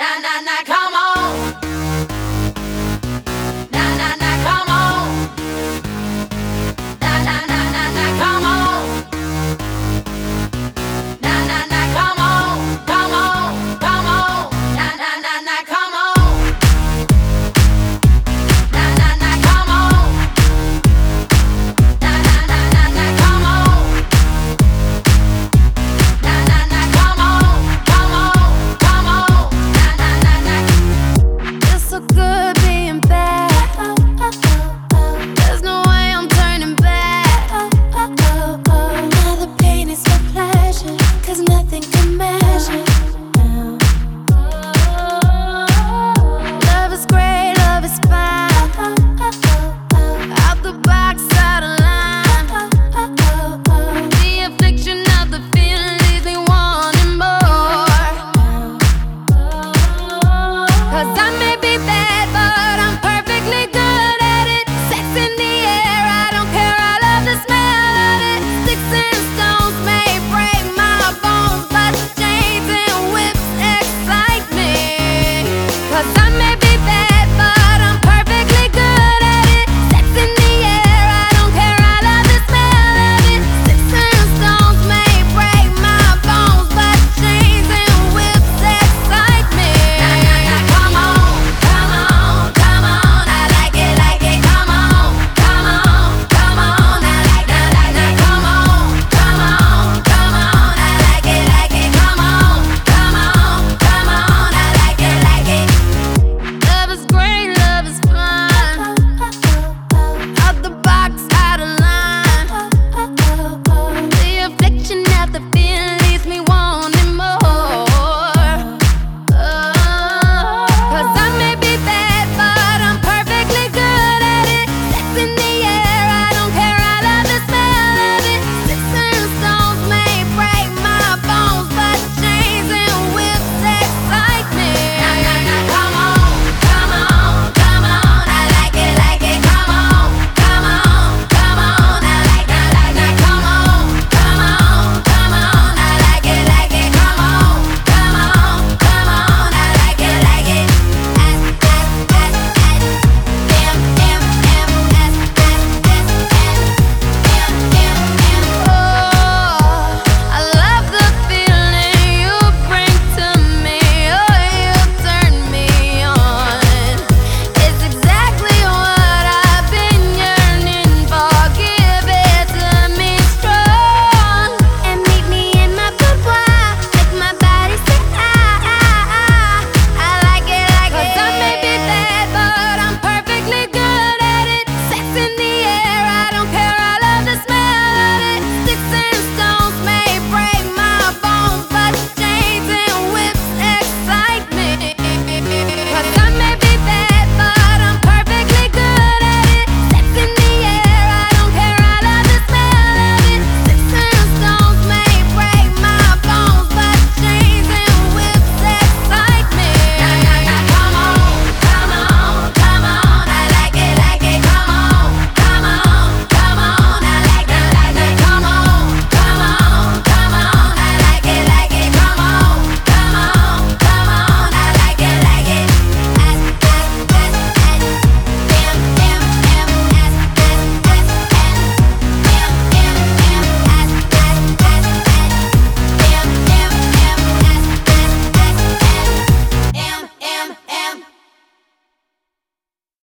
na na Cause I'm